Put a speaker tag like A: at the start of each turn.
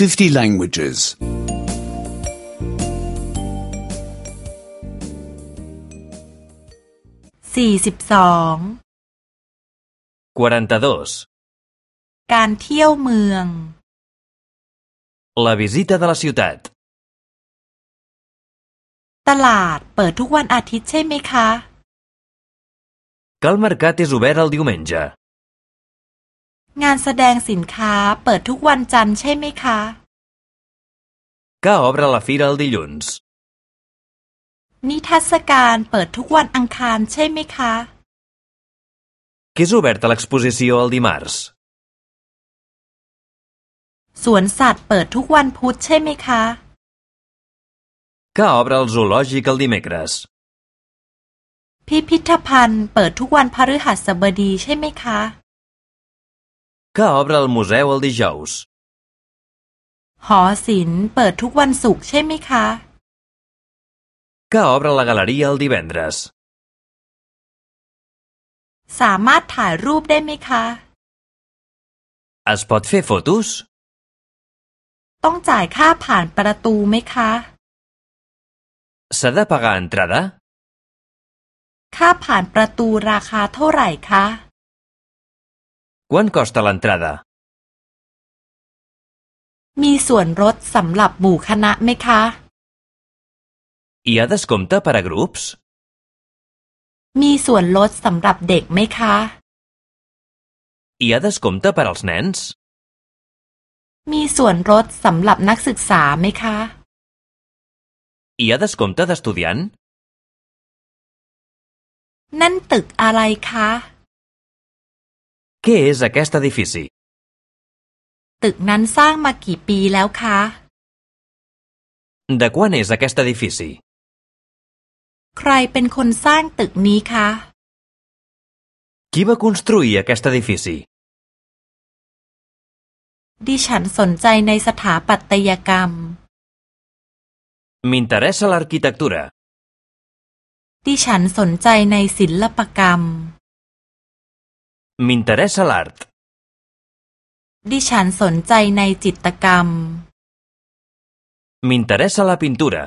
A: 50 languages.
B: สี่สิบสอง
C: 42.
B: การเที่ยวเมือง
C: La visita de la ciutat.
B: ตลาดเปิดทุกวันอาทิตย์ใช่ไหมคะ
C: Que el mercat és obert el diumenge.
B: งานแสดงสินค้าเปิดทุกวันจันทร์ใช่ไหมคะ
C: Que obre la fira el dilluns.
B: นิทรรศการเปิดทุกวันอังคารใช่ไหมคะ
C: Que és oberta l'exposició el dimarts.
B: สวนสัตว์เปิดทุกวันพุธใช่ไหมคะ
C: Que obre el zoològic el dimecres.
B: พิพิธภัณฑ์เปิดทุกวันพฤหัสบดีใช่ไหมคะ
C: Que obre el museu el dijous.
B: หอศิลป์เปิดทุกวันศุกร์ใช่ไหมคะ
C: Que obre la galeria el divendres.
B: สามารถถ่ายรูปได้ไหมคะ
C: Es pot fer fotos?
B: ต้องจ่ายค่าผ่านประตูไหมคะ
C: S'ha de pagar entrada?
B: ค่าผ่านประตูราคาเท่าไหร่คะ
C: Quant costa l'entrada?
B: มีส่วนลดสำหรับหมู่คณะไหมคะ
C: Hi ha descompte per a grups?
B: มีส่วนลดสำหรับเด็กไหมคะ
C: Hi ha descompte per als nens?
B: มีส่วนลดสำหรับนักศึกษาไหมคะ
C: Hi ha descompte d'estudiant?
B: นั่นตึกอะไรคะ
C: Què és aquest edifici?
B: ตึกนั้นสร้างมากี่ปีแล้วคะ
C: De quan és aquest edifici?
B: ใครเป็นคนสร้างตึกนี้คะ
C: Qui va construir aquest edifici?
B: ดิฉันสนใจในสถาปัตยกรรม
C: M'interessa l'arquitectura.
B: ดิฉันสนใจในศิลปกรรม
C: M'interessa l'art.
B: ดิฉันสนใจในจิตรกรรม
C: M'interessa la pintura.